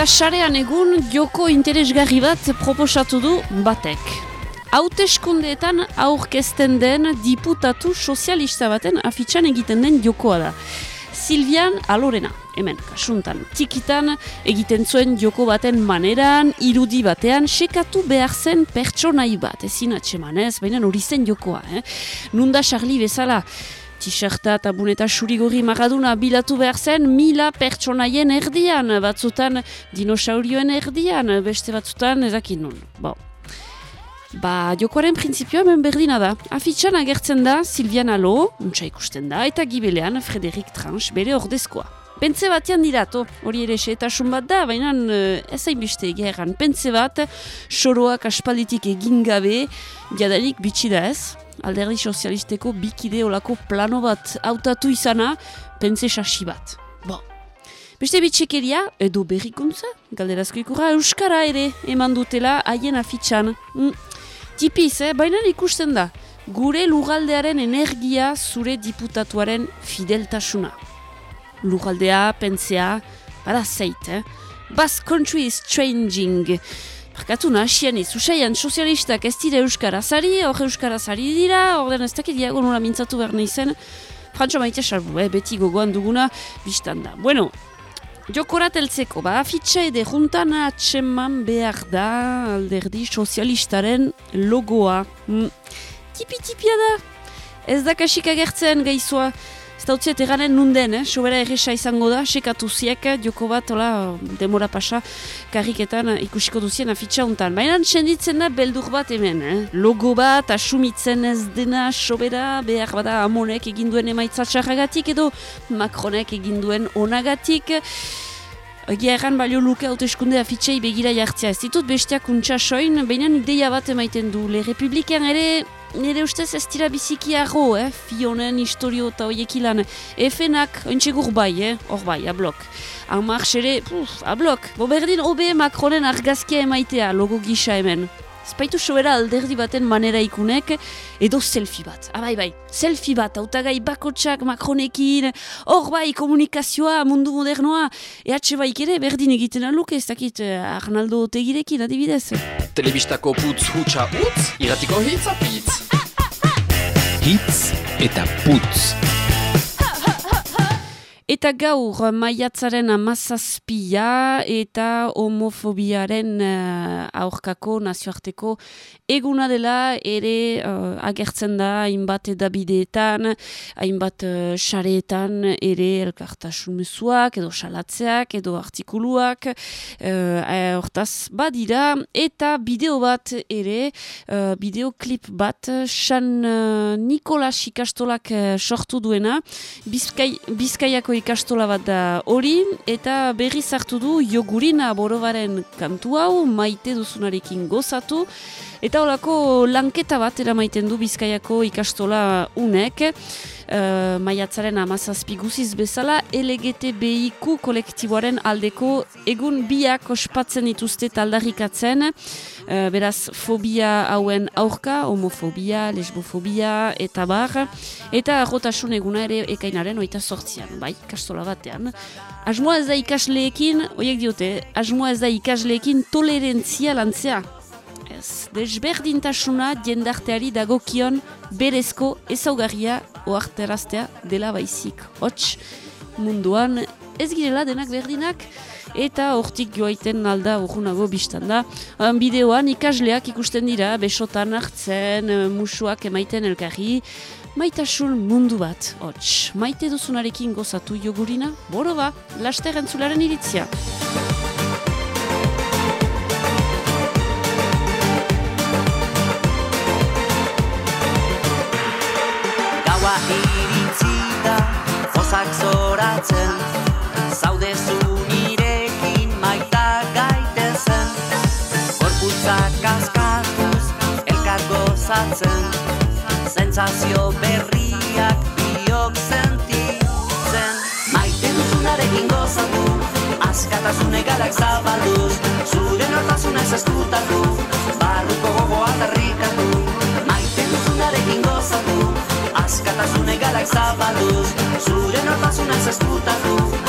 Eta sarean egun joko interesgarri bat proposatu du batek. Hauteskundeetan aurkezten den diputatu sozialista baten afitxan egiten den jokoa da. Silvian Alorena, hemen, kasuntan, tikitan egiten zuen joko baten maneran, irudi batean, sekatu behar zen pertsonai bat, ezin atxemanez, baina hori zen jokoa, eh? Nunda Charlie bezala, Tixerta eta buneta surigorri maraduna bilatu behar zen mila pertsonaien erdian, batzutan dinosaurioen erdian, beste batzutan ezakin nun. Bo. Ba, jokoaren printzipioa hemen berdina da. Afitxan agertzen da Silvian Alo, untsa ikusten da, eta gibelean Frederik Tranch bere ordezkoa. Pentze batean dirato, hori ere xeetasun bat da, baina uh, ez hainbeste egeran. Pentze bat, soroak aspalditik egin gabe, jadanik bitxi da ez, alderdi sozialisteko bikide olako plano bat hautatu izana, pentze sasi bat. Bo. Beste bitxekeria, edo berrikuntza, galderazko ikurra, Euskara ere eman dutela haien afitxan. Mm. Tipiz, eh? baina ikusten da, gure lugaldearen energia zure diputatuaren fideltasuna. Lugaldea, pentsea, bada zeit, eh? Basque country is changing. Barkatu nahasien ez, usaian sozialistak ez dira euskarazari, hor euskarazari dira, hor den ez dakit diago nola mintzatu behar nahi Frantxo maite salbu, eh, beti gogoan duguna, biztan da. Bueno, jokorateltzeko, ba, afitxa ede juntan atseman behar da alderdi sozialistaren logoa. Mm. Tipi-tipia da, ez da kasik agertzen gaizua, Ez da utziet eganen nunden, eh? sobera erresa izango da, sekatu ziek, joko bat, ola, demora pasa, karriketan ikusiko duzien afitxa untan. Baina senditzen da beldur bat hemen, eh? logo bat, asumitzen ez dena sobera, behar bada amonek eginduen emaitzatxarragatik edo Macronek eginduen onagatik. Egia erran balio luke hauteskunde afitxei begira jartzea. Ez ditut besteak untsa soin, baina ideia bat emaiten du. Le Republikan ere nire ustez ez dira biziki arro, eh? Fionen, historio eta oiek ilan. Efenak, ointxegur bai, eh? Hor bai, ablok. Amarx ere, puf, ablok. Bo berdin, obe Macronen argazkia emaitea, logo gisa hemen. Spaitu sobera alderdi baten manera ikunek, edo selfie bat. Abai, ah, bai, selfie bat, autagai bakotsak Macronekin, hor bai, komunikazioa, mundu modernoa, ehatxe baik ere, berdin egiten aluk, ez dakit, eh, Arnaldo Tegirekin, adibidez. Telebistako putz hutsa utz, iratiko hitz apitz. Hitz eta putz. Eta gaur maiatzaren amazazpia eta homofobiaren uh, aurkako nazioarteko eguna dela ere uh, agertzen da hainbat edabideetan, hainbat xareetan ere elkartasun mesuak edo salatzeak edo artikuluak hortaz uh, badira. Eta bideo bat ere, bideoklip bat San uh, Nikolas ikastolak uh, sortu duena. Bizkai, Bizkaiako ikastola bat da hori, eta berri zartu du jogurina borobaren kantu hau, maite duzunarekin gozatu, eta holako lanketa bat eramaiten du bizkaiako ikastola unek, uh, maiatzaren amazazpi guziz bezala, LGTBIQ kolektiboaren aldeko egun biak ospatzen dituzte taldarrikatzen, uh, beraz fobia hauen aurka, homofobia, lesbofobia eta bar, eta arrotasun eguna ere ekainaren oita sortzian, bai, kastola batean. Asmoa ez da ikasleekin, oiek diote, asmoa ez da ikasleekin tolerentzia lantzea, ez. Desberdintasuna jendarteari dagokion berezko ezaugarria oarteraztea dela baizik. Hots, munduan ez girela denak berdinak, eta hortik joaiten alda urgunago biztan da. bideoan ikasleak ikusten dira, besotan hartzen, musuak emaiten elkarri, maitasun mundu bat, hots, maite duzunarekin gozatu jogurina, boro ba, laster entzularen iritzia. Gauzak zoratzen. Zaude zu nirekin maita gaitezen. Gorputzak askatuz elkar gozatzen. Zentzazio berriak biok sentitzen. Maite duzunarekin gozatu Askatasun egalak zabalduz Zure nortasuna ez eskutatu Egalak zabalduz Zure nortasuna ez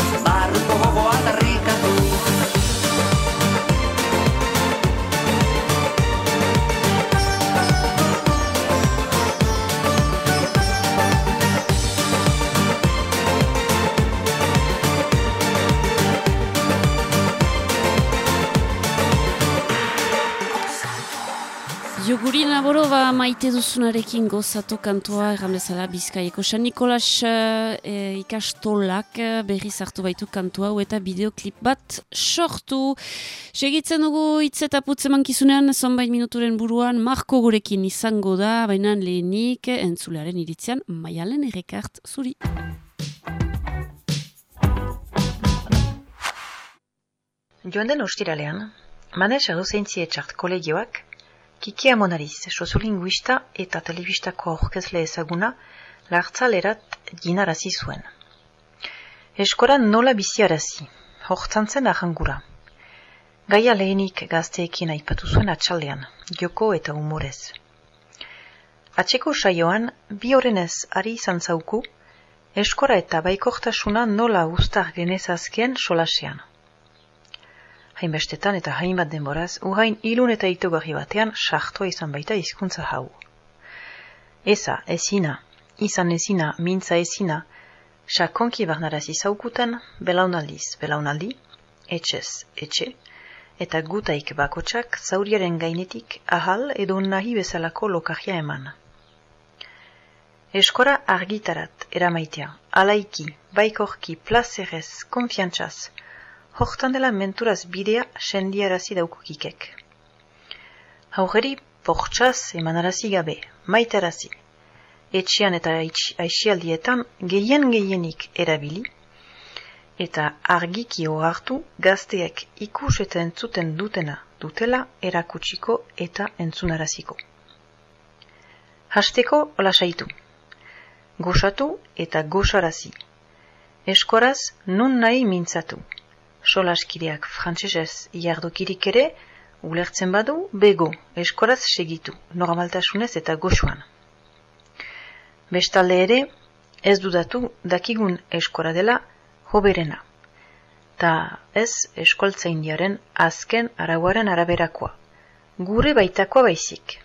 Irina Borova maite duzunarekin gozatu kantua erran bezala Bizkaieko San Nikolas e, ikastolak eh, berriz hartu baitu kantua hau eta bideoklip bat sortu. Segitzen dugu hitz eta putze zonbait minuturen buruan Marko gurekin izango da, baina lehenik entzulearen iritzean maialen errekart zuri. Joan den ostiralean, Manes Edozeintzietxart kolegioak Kiki Amonariz, sozolinguista eta telebistako aurkezle ezaguna, lartzalerat ginarazi zuen. Eskoran nola biziarazi, hortzantzen ahangura. Gaia lehenik gazteekin aipatu zuen atxaldean, joko eta humorez. Atxeko saioan, bi horrenez ari izan zauku, eskora eta baikortasuna nola ustar genezazkien solasean hainbestetan eta hainbat denboraz, uhain ilun eta itogarri batean sartua izan baita hizkuntza hau. Eza, ezina, izan ezina, mintza ezina, sakonki barnarazi zaukuten, belaunaldiz, belaunaldi, etxez, etxe, eta gutaik bakotsak zauriaren gainetik ahal edo nahi bezalako lokajia eman. Eskora argitarat eramaitea, alaiki, baikorki, plazerez, konfiantzaz, hortan dela menturaz bidea sendiarazi daukukikek. Haugeri portxaz emanarazi gabe, maitarazi, etxian eta aixialdietan gehien gehienik erabili, eta argiki hartu gazteek ikus eta entzuten dutena dutela erakutsiko eta entzunaraziko. Hasteko lasaitu, gosatu eta gosarazi, eskoraz nun nahi mintzatu, solaskideak frantsesez jardokirik ere, ulertzen badu, bego, eskoraz segitu, normaltasunez eta goxuan. Bestalde ere, ez dudatu dakigun eskora dela hoberena. Ta ez eskoltza indiaren azken arauaren araberakoa. Gure baitakoa baizik.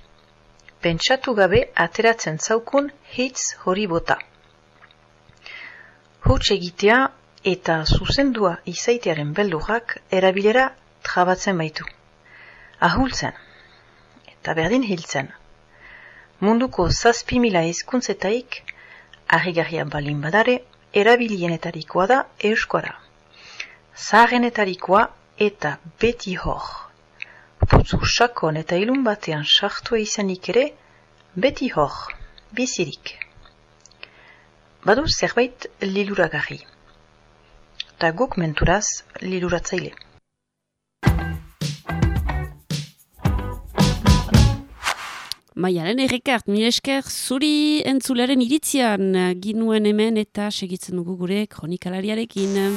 Pentsatu gabe ateratzen zaukun hitz hori bota. Huts egitea eta zuzendua izaitearen beldurrak erabilera trabatzen baitu. Ahultzen, eta berdin hiltzen. Munduko zazpi mila izkuntzetaik, ahigarria balin badare, erabilienetarikoa da euskora. Zaharenetarikoa eta beti hor. Putzu sakon eta ilun batean sartua izanik ere, beti hor, bizirik. Badu zerbait liluragarri eta guk menturaz liluratzaile. Maialen errekart, mi esker, zuri entzularen iritzian ginuen hemen eta segitzen dugu gure kronikalariarekin.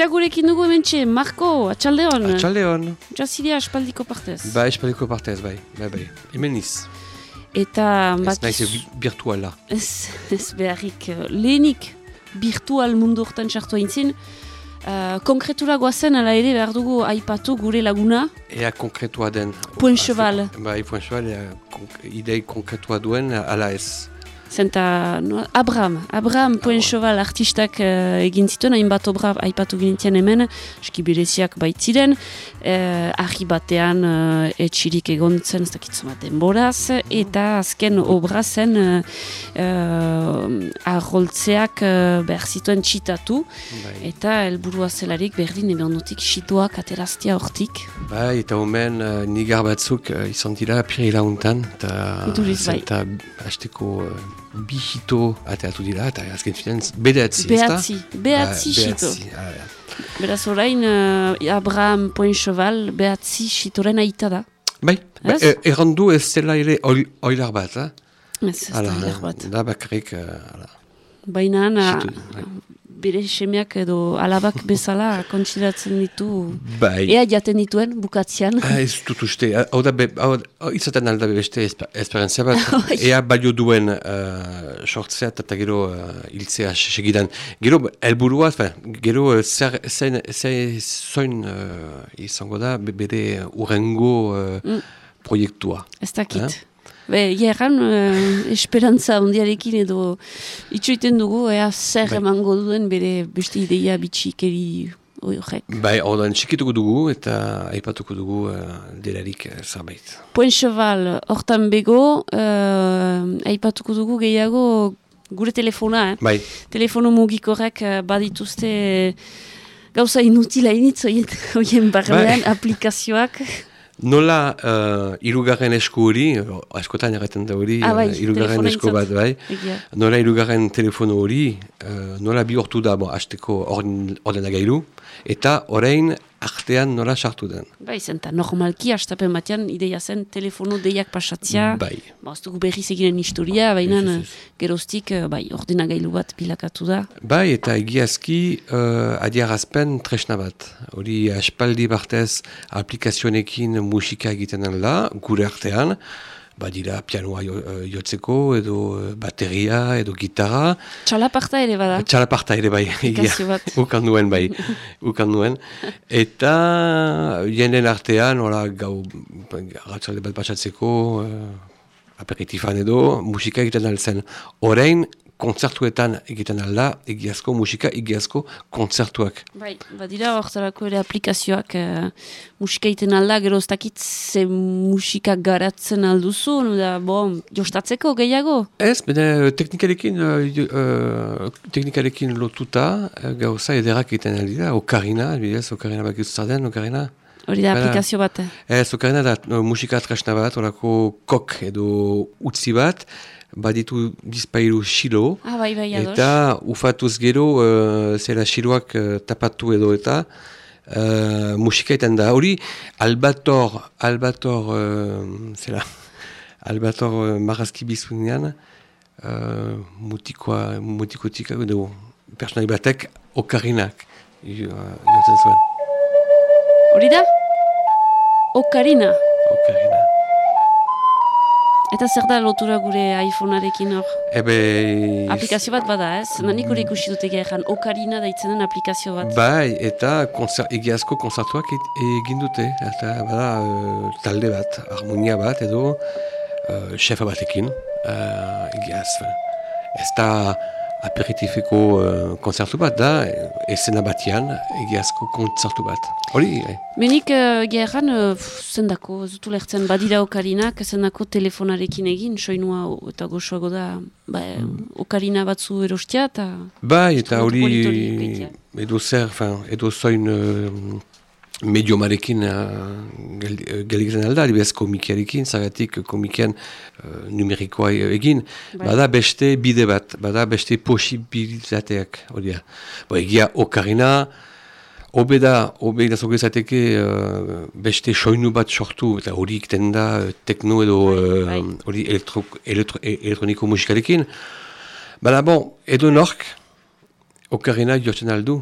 Eta gurekin dugu hemen txe, Marko, atxaldeon. Atxaldeon. Jazidea espaldiko partez. Ba, espaldiko partez, bai. Bai, bai. Hemen iz. Eta... Ez nahiz virtuala. Ez, ez beharrik. Lehenik virtual mundu hortan txartu haintzin. Uh, konkretura guazen, ala ere behar dugu aipatu gure laguna. Ea konkretua den. Point cheval. Bai, point cheval, idei konkretua duen, ala ez. Zenta, no, Abraham, Abraham Poenxoval artistak uh, egin zituen, hainbat obra aipatu gintian hemen, eski bereziak baitziren, uh, ahi batean uh, etxirik egon zen, ez dakitzu bat denboraz, eta azken obra zen uh, uh, aholtzeak uh, behar zituen txitatu, bai. eta helburua zelarik berdin ebe ondotik txituak ateraztia hortik. Bai, eta omen uh, nigar batzuk uh, izan dira pirila untan, eta hasteko uh, bi hito ateatu dira, eta azken finan bedatzi, ez da? Behatzi, behatzi hito. Beraz orain, uh, Abraham Poencheval behatzi hitoren aita da. Bai, ba, e, errandu ez zela ere oilar bat, eh? Ez, ez da oilar bat. Da bakarrik, uh, Baina, bere semeak edo alabak bezala kontsideratzen ditu bai. ea jaten dituen bukatzean. Ah, ez dut uste, hau da, izaten alda beste esperantzia bat, ea balio duen uh, sortzea eta gero uh, iltzea segidan. Gero, elburua, gero, uh, zer, zer, zer zoin uh, izango da, bere urrengo uh, mm. proiektua. Ez dakit. Be, gerran, uh, esperantza ondiarekin edo itxoiten dugu, ea zer Bai. emango duen bere beste ideia bitxikeri horrek. Bai, ordan txikituko dugu eta aipatuko dugu uh, delarik uh, zerbait. Point Cheval, hortan bego, uh, aipatuko dugu gehiago gure telefona, eh? Bai, Telefono mugikorrek uh, badituzte gauza inutila initz horien- horien barnean aplikazioak. Nola uh, irugarren esku hori, askotan erraten da hori, Ah, bai, uh, irugarren esku bat, bai, Egia. nola irugarren telefono hori, uh, nola bihurtu da, bo, hasteko orden- ordenagailu, eta orain artean nola sartu den. Bai, zen, eta normalki, astapen batean, ideia zen telefono deiak pasatzea. Bai. Ba, ez dugu berriz eginen historia, baina Ez, ez, ez. geroztik, eh, bai, ordenagailu bat bilakatu da. Bai, eta egiazki uh, adiarazpen tresna bat. Hori aspaldi bartez aplikazionekin musika egiten da, gure artean, badira pianoa jo, eh, jotzeko, edo eh, bateria, edo gitarra, Txalaparta ere bada. txalaparta ere bai, Aplikazio bat. ukan duen bai, ukan duen. Eta jenden artean, hola, gau, ratzalde bat pasatzeko, uh, aperitifan edo, musika egiten altzen. Orain, kontzertuetan egiten alda, egiazko musika, egiazko kontzertuak. Bai, badira hortarako ere aplikazioak eh, musika iten alda, gero ez dakit ze musika garatzen alduzu, da, bon, jostatzeko gehiago. Ez, bene, teknikarekin, jo- uh, teknikarekin lotuta, gauza ederrak egiten aldira, okarina, bidez, okarina bakitzu den, okarina. Hori da aplikazio bat. Ez, okarina da musika tresna bat, orako kok edo utzi bat, baditu bizpailu xilo, Ah, bai, bai, eta ufatuz gero, uh, zera xiloak uh, tapatu edo eta, uh, musika iten da. Hori, albator, albator, uh, zera, albator uh, marrazki bizunean, uh, mutikoa, mutikotik, edo, personai batek, okarinak, jotzen zuen. Hori da? Okarina. Okarina. Eta zer da lotura gure iPhonearekin hor? Ebe... Aplikazio bat bada, ez? Nanik hori ikusi dute gehan, Okarina daitzen den aplikazio bat. Bai, eta konzer, egiazko konzertuak et- egin dute. Eta bada uh, talde bat, harmonia bat edo uh, xefa batekin. Uh, egiaz, ez da aperitifeko uh, konzertu bat da, esena batean egiazko konzertu bat. Hori, eh? Menik uh, gehan, uh, zendako, ez dut ulertzen, badira Okarinak, zendako telefonarekin egin, soinua eta goxoago da, ba, Okarina batzu erostia, eta... Bai, eta hori edo zer, fin, edo zoin uh, mediomarekin uh, gel- eh, gelditzen alda, adibidez komikiarekin, zagatik komikian uh, numerikoa egin, Bai. bada beste bide bat, bada beste posibilitateak, hori da. Bo, egia okarina, Obe da, obe da zogezateke uh, beste soinu bat sortu, eta hori ikten da uh, tekno edo uh, bai. hori elektro, elektro, e- elektroniko musikarekin. Baina bon, edo nork, okarina jotzen aldu.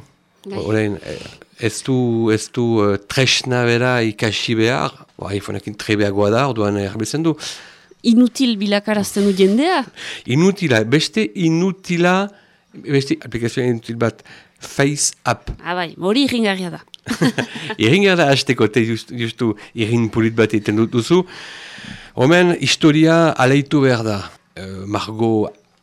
Bai. Orain, eh, ez du, ez du uh, tresna bera ikasi behar, ba, iPhoneekin trebeagoa da, orduan erbiltzen du. Inutil bilakarazten du jendea? Inutila, beste inutila, beste aplikazioa inutil bat, Face App. Ah, bai, hori irringarria da. Irringar da hasteko, te just, justu irrin pulit bat egiten dut duzu. Homen, historia aleitu behar da. Uh, Margo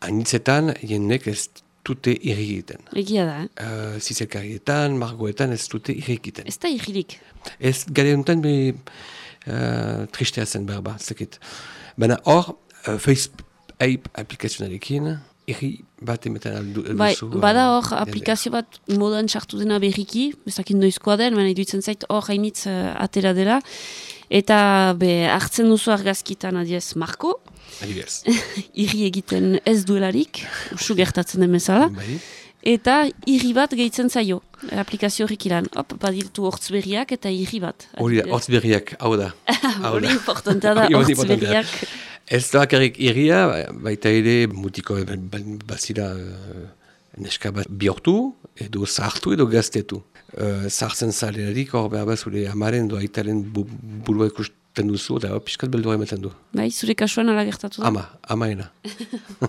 anitzetan, jendek ez dute irri egiten. Egia da, eh? Uh, Zizelkarietan, margoetan ez dute irri egiten. Ez da irririk. Ez gale honetan be uh, tristea zen behar ba, zekit. Baina hor, uh, Face App aplikazionarekin, irri bat emetan aldu, Bai, duzu. bada uh, hor jende. aplikazio bat modan sartu dena berriki, bezakin noizkoa den, baina iduitzen zait hor hainitz uh, atera dela. Eta be, hartzen duzu argazkitan adiez Marko, Adibidez. irri egiten ez duelarik, usu gertatzen den bezala, Bai. eta irri bat gehitzen zaio, aplikazio horrik ilan. Hop, baditu hortz berriak eta irri bat. Hori da, hortz hau da. Hori da. importantea da, hortz. Ez da bakarrik irria, baita ere mutiko ba- ba- bazira uh, neska bat bihortu, edo zahartu edo gaztetu. Uh, zahartzen zalerarik hor behar bat zure amaren edo aitaren bu, burua ikusten duzu, eta hor piskat beldua ematen du. Bai, zure kasuan ala gertatu da. Ama, amaena.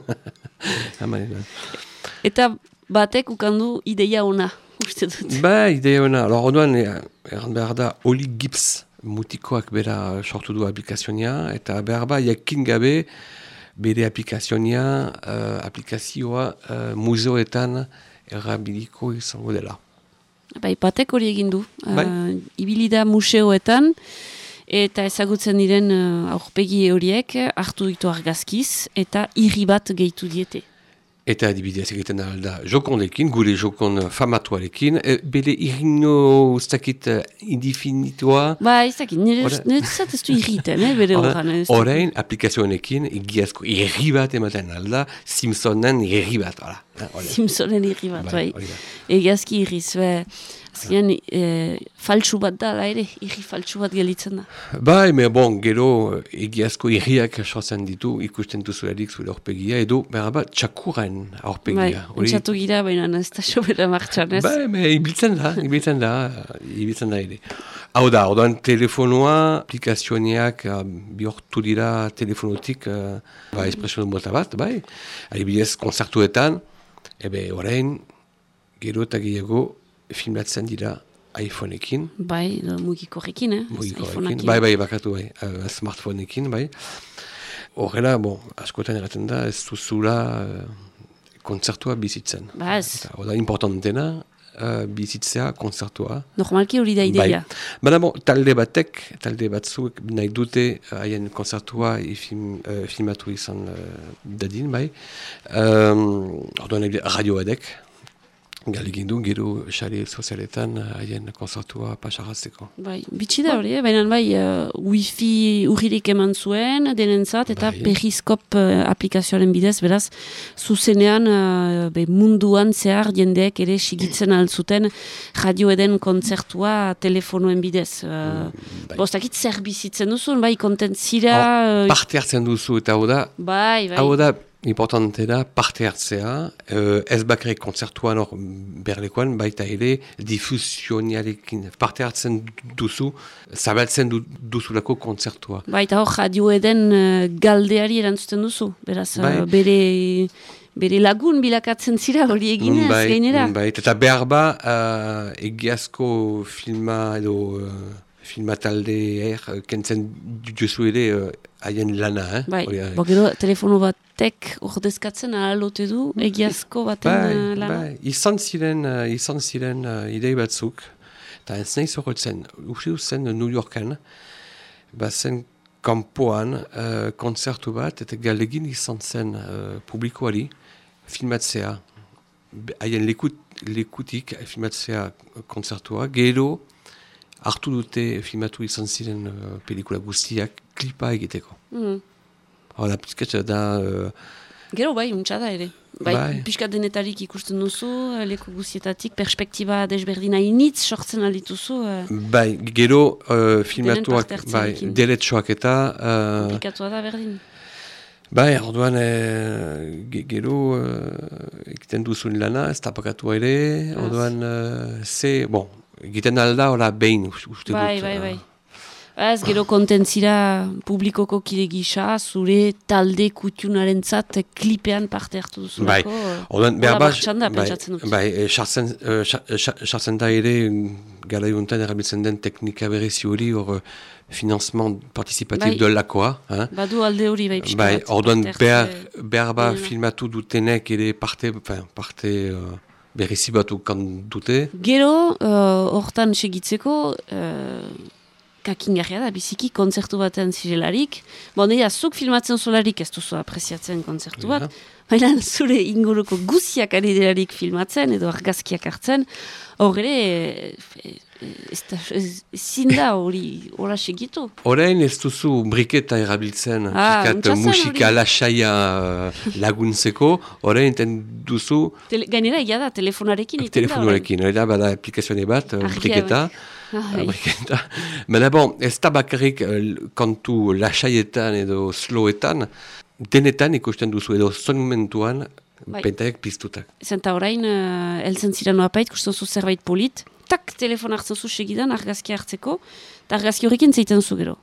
amaena. Eta batek ukandu ideia ona, uste dut. Ba, ideia hona. Alors, ondoan, eh, erran behar da, Oli Gibbs mutikoak bera sortu du aplikazioa, eta behar ba, jakin gabe, bere aplikazioa, uh, aplikazioa uh, muzeoetan errabiliko izango dela. Bai, batek hori egin du. Bai. Uh, ibilida museoetan, eta ezagutzen diren uh, aurpegi horiek hartu ditu argazkiz, eta irri bat gehitu diete. Eta adibidez egiten da jokondekin, gure jokon famatuarekin, e, bere irino ustakit uh, indifinitua. Ba, ez dakit, nire zat ez du irriten, eh, bere horran. Horein, aplikazioanekin, egiazko irri bat ematen alda, Simpsonen irri bat, hola. Simpsonen irri bat, bai. Egiazki irriz, bai. Azkenean, e, faltsu bat da, ere, irri faltsu bat gelitzen da. Bai, me bon, gero egiazko irriak sortzen ditu, ikusten duzu erik zure horpegia, edo, behar bat, txakuren horpegia. Bai, entzatu gira, baina ez da sobera martxan, ez? Bai, me, ibiltzen da, ibiltzen da, ibiltzen da, ere. Hau da, orduan telefonoa, aplikazioaneak uh, bihortu dira telefonotik, uh, ba, espresioen bota bat, bai, adibidez, konzertuetan, ebe, orain, gero eta gehiago, filmatzen dira iPhoneekin. Bai, mugikorrekin, eh? Mugikorrekin, bai, bai, bakatu, bai, uh, smartphoneekin, bai. Horrela, bon, askotan erraten da, ez duzula uh, konzertua bizitzen. Ba, ez. Eta, importantena, uh, bizitzea konzertua. Normalki hori da bai. ideia. Bai. Baina, bon, talde batek, talde batzuk nahi dute haien konzertua film, uh, filmatu izan uh, dadin, bai. Um, Orduan, radioadek, Galegin du, gero xare sozialetan haien konzertua pasarazeko. Bai, bitxi da hori, eh? baina bai uh, wifi urririk eman zuen denentzat eta bai. periskop uh, aplikazioaren bidez, beraz, zuzenean uh, be, munduan zehar jendeek ere sigitzen altzuten radio eden kontzertua telefonoen bidez. Uh, bai. Bostakit zer bizitzen duzun, bai, kontentzira... Uh, parte hartzen duzu eta hau da... Bai, bai. Hau da, importante da parte hartzea, uh, ez bakarrik konzertuan hor berlekoan, baita ere difusioniarekin parte hartzen duzu, zabaltzen du, duzulako konzertua. Baita hor radio eden uh, galdeari erantzuten duzu, beraz bai. uh, bere... Bere lagun bilakatzen zira hori eginez, bai, gainera. Bai, eta behar ba, uh, egiazko filma edo uh, filmatalde er, kentzen duzu ere haien lana, eh? Bai, gero telefono batek ordezkatzen ahalote du, egiazko baten bai, uh, lana. Bai, izan ziren, uh, izan ziren uh, idei batzuk, eta ez nahi zorrotzen, usi zen New Yorken, bazen kampoan uh, konzertu bat, eta galegin izan zen uh, publikoari filmatzea, haien lekut, lekutik filmatzea konzertua, gero, hartu dute filmatu izan ziren uh, pelikula guztiak klipa egiteko. Mm. Pizkatza da... Uh, Gero bai, untxada ere. Bai, bai. Piskat denetarik ikusten duzu, leko guztietatik, perspektiba desberdina initz, sortzen aldituzu. Uh, bai, gero uh, filmatuak, bai, deletxoak eta... Uh, da berdin. Bai, orduan, e, gero, egiten duzun lana, ez tapakatu ere, orduan, uh, ze, bon, egiten alda, ora behin, uste bai, dut. Bai, bai, bai. Ez, gero kontentzira publikoko kide gisa, zure talde kutiunaren zat klipean parte hartu duzu. Bai, odan, behar bat, bai, sartzen bai, e, da ere, gara juntan erabiltzen den teknika berezi hori, hor, finanzman participatif bai. lakoa. Eh? Badu alde hori, bai, pixka bai, Orduan, behar, behar bat filmatu dutenek ere parte, parte uh, berrizi batu dute. Gero, uh, hortan segitzeko, uh, kakingarria da, biziki konzertu baten zirelarik. Bon, ea, zuk filmatzen zolarik ez duzu apresiatzen konzertu bat, baina zure inguruko guziak ari delarik filmatzen edo argazkiak hartzen, horre, ezin da hori hola segitu. Horein ez duzu briketa erabiltzen ah, musika lasaia uh, laguntzeko, horein enten duzu... Tele, gainera, egia da, telefonarekin. Telefonarekin, hori da, bada aplikazioa bat, briketa. Ah, Baina bon, ez da bakarrik uh, kantu lasaietan edo sloetan, denetan ikusten duzu edo zonumentuan bai. pentaiak piztutak. Zenta orain, uh, elzen ziren apait, kusten zu zerbait polit, tak telefon hartzen zu segidan argazki hartzeko, eta argazki horrekin zeiten zu gero.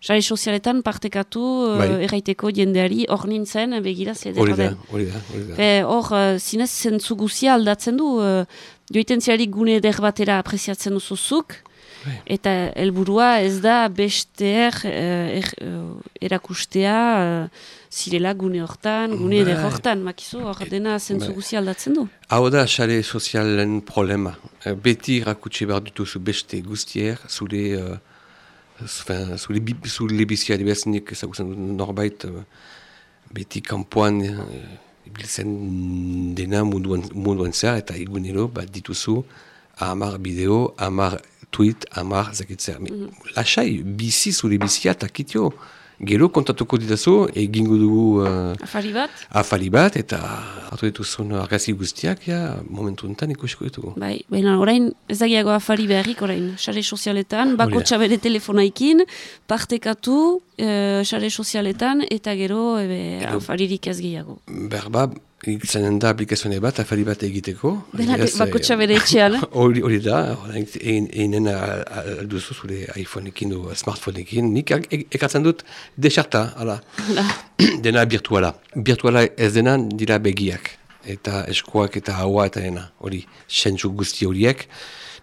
Sare sozialetan partekatu uh, bai. erraiteko jendeari hor nintzen begira zede. Hori da, hori da. Hor, uh, zinez zentzu guzia aldatzen du, uh, joiten ziarik gune eder batera apreziatzen duzuzuk, Eta helburua ez da besteer er, er, erakustea zirela gune hortan, gune eder bai. hortan, makizu, hor dena zentzu bai. guzi aldatzen du. Hau da, xare sozialen problema. Beti irakutsi behar dituzu beste guztier, zure... Zure, zure bizia diberzenik ezagutzen norbait beti kanpoan ibiltzen dena munduan, munduan zer eta igunero bat dituzu amar bideo, amar tweet, amar zakitzer. Mm -hmm. Lasai, bizi zure bizia takitio. Gero kontatuko ditazu, egingo dugu... Uh, afari bat? Afari bat, eta hartu dituzun argazi guztiak, ja, momentu enten ikusiko ditugu. Bai, baina orain ez dagiago afari beharrik orain, sare sozialetan, bako txabere telefonaikin, partekatu, sare uh, sozialetan, eta gero, ebe, afaririk ez gehiago. Berba, izanen da aplikazioa bat, afari bat egiteko. Denak bakotxa bere etxean. Hori da, einen alduzu zure iPhone-ekin du smartphone-ekin. Nik ekatzen dut desarta, ala. dena virtuala. Virtuala ez dena dira begiak. Eta eskoak eta haua eta dena. Hori, sentzu guzti horiek.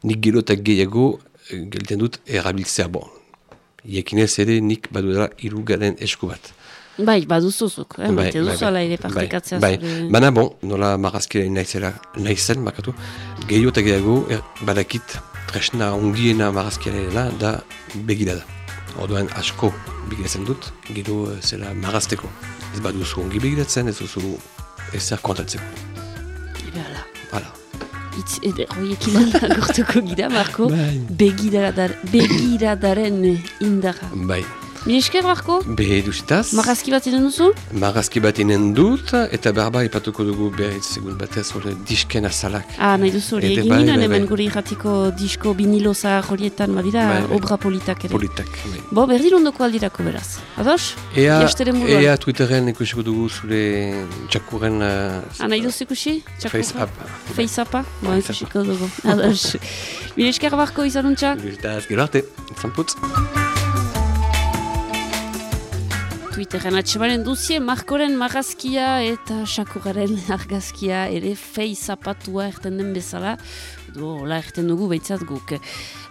Nik gero eta gehiago eh, gelten dut erabiltzea bon. Iekinez ere nik badu dara irugaren esku bat. Bai, baduzuzuk, eh? bai, bai, bai, ere praktikatzea bai, bai. Baina, bon, nola marazkire nahizela, nahizen, bakatu, gehiago eta gehiago, er, badakit, tresna ongiena marazkire da begira da. Orduan asko begiratzen dut, gero eh, zela marazteko. Ez baduzu ongi begiratzen, ez duzu ezer kontatzeko. Ebe ala. Hala. Itz, eder, hoiekin alda gortuko gira, Marko, bai. begiradaren indara. Bai. Mi esker, Marko? Be, duzitaz. Marazki bat inen duzu? Marazki bat inen dut, eta berba ipatuko dugu behitz segun batez hori disken azalak. Ah, nahi duzu hori, egin bai, ginen bai, hemen bai. gure irratiko disko vinilo zahar horietan, badira, bai, bai. obra politak ere. Politak, bai. Bo, berdin ondoko aldirako beraz. Ados? Ea, ea Twitteren ikusiko dugu zure txakuren... Uh, ah, nahi duzu ikusi? Face up. Face up, bo, ikusiko dugu. Ados. Mi esker, Marko, izanuntza? Duzitaz, gero arte, zanputz. Twitteren atxemaren duzie, Markoren marrazkia eta Sakuraren argazkia ere fei zapatua erten den bezala, du, la erten dugu behitzat guk.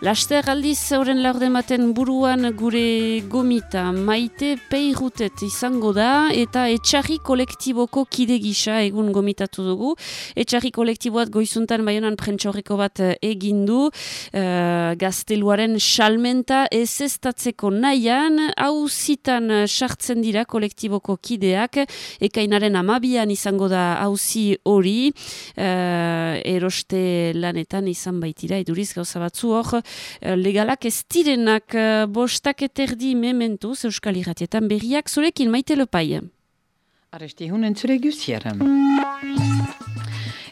Laster aldiz horren laurde maten buruan gure gomita. Maite peirutet izango da eta etxarri kolektiboko kide gisa egun gomitatu dugu. Etxarri kolektiboat goizuntan baionan prentxorreko bat egindu uh, gazteluaren salmenta ez estatzeko nahian hau zitan sartzen dira kolektiboko kideak. Ekainaren amabian izango da hauzi hori. Uh, eroste lanetan izan baitira eduriz gauza batzu hor. Eh, legalak ez direnak uh, bostak eterdi mementuz Euskal Iratietan berriak zurekin maite lopai. Aresti hunen zure guziaren.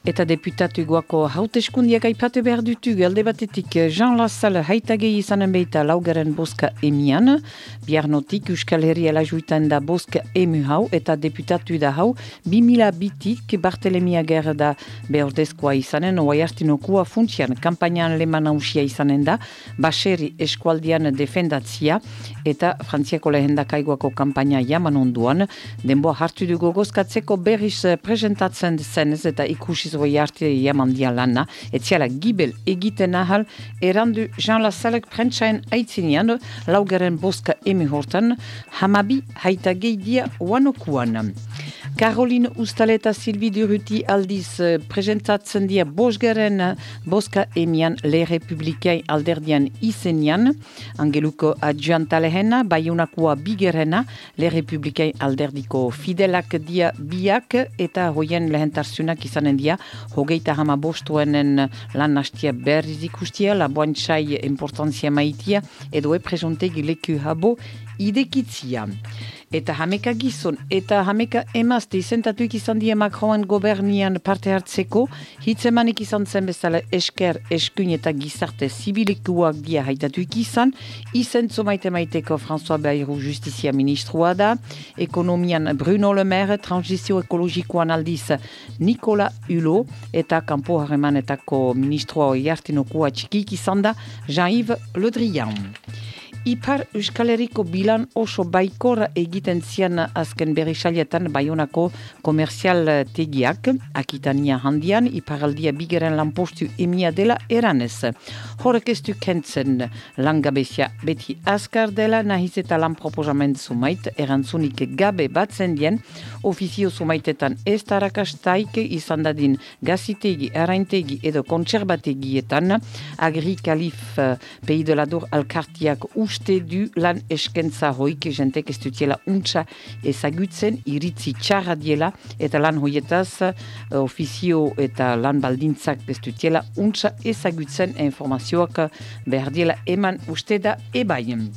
Eta deputatu guako hauteskundiak aipatu behar dutu galde batetik Jean Lassalle haitagei izanen behita laugaren boska emian. Biar notik Euskal Herriela juitan da boska emu hau eta deputatu da hau. 2000 bitik Bartelemia gerra da behordezkoa izanen oai hartinokua funtsian kampainan leman hausia izanen da. Baseri eskualdian defendatzia eta Frantziako lehendakaiguako kampaina jaman onduan. Denboa hartu dugu gozkatzeko berriz presentatzen zenez eta ikusi zoi arte jamandia lana, etziala gibel egiten ahal, erandu Jean Lassalek prentsaen aitzinean, laugaren boska eme hortan, hamabi haita geidia wanokuan. Caroline Ustaleta Silvi Duruti aldiz uh, presentatzen dia bosgaren boska emian le republikai alderdian izenian, angeluko adjuantalehena, baiunakua bigerena, le republikai alderdiko fidelak dia biak, eta hoien lehentarsunak izanen dia, hogeita hama bostuenen lan hastia berriz ikustia, la boantxai importantzia maitia, edo e presontegi leku habo idekitzia. Eta hameka gizon, eta hameka emazte izentatuik izan die Macron gobernian parte hartzeko, hitzemanik izan zen bezala esker, eskun eta gizarte zibilikuak dia haitatuik izan, izentzo maite maiteko François Bayrou justizia ministrua da, ekonomian Bruno Le Maire, transizio ekologikoan aldiz Nikola Hulot, eta kampo harremanetako ministroa jartinokua txikik izan da Jean-Yves Le Drian. Ipar Euskal Herriko bilan oso baikor egiten zian azken berri xalietan baionako komerzial tegiak, akitania handian, iparaldia bigeren lanpostu emia dela eranez. Horrek ez du kentzen. Langabezia beti azkar dela nahiz eta lan proposament zumait, erantzunik gabe batzen dien, ofizio zumaitetan ez tarakastaik izan dadin gazitegi, eraintegi edo kontserbategietan, agri kalif uh, peidolador alkartiak uste du lan eskentza hoik jentek ez dutiela untsa ezagutzen iritzi txarra diela eta lan hoietaz ofizio eta lan baldintzak ez dutiela untsa ezagutzen informazioak behar diela eman uste da ebaien.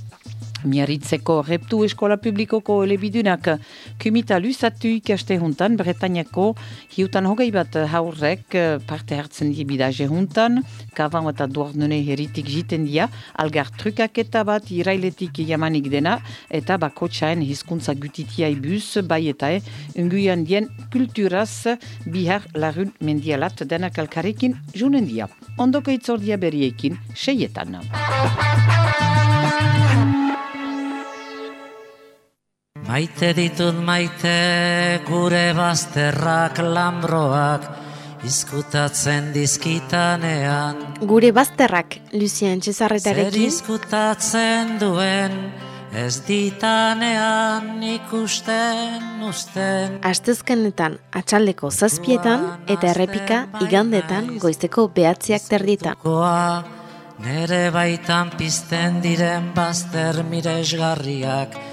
Miaritzeko reptu eskola publikoko elebidunak kumita lusatu ikaste juntan, Bretañako hiutan hogei bat haurrek eh, parte hartzen di bidaje juntan, kavan eta duarnune heritik jiten dia, algar trukaketa bat irailetik jamanik dena, eta bako txaen hizkuntza gutitia ibuz, bai eta e, unguian dien kulturaz bihar larun mendialat dena kalkarekin junen dia. Ondoko itzordia beriekin, seietan. Maite ditut maite gure bazterrak lambroak izkutatzen dizkitanean. Gure bazterrak, Lucien Cesarretarekin Zer izkutatzen duen ez ditanean ikusten usten. Astezkenetan atxaldeko zazpietan eta errepika igandetan goizteko behatziak terditan Nere baitan pizten diren bazter miresgarriak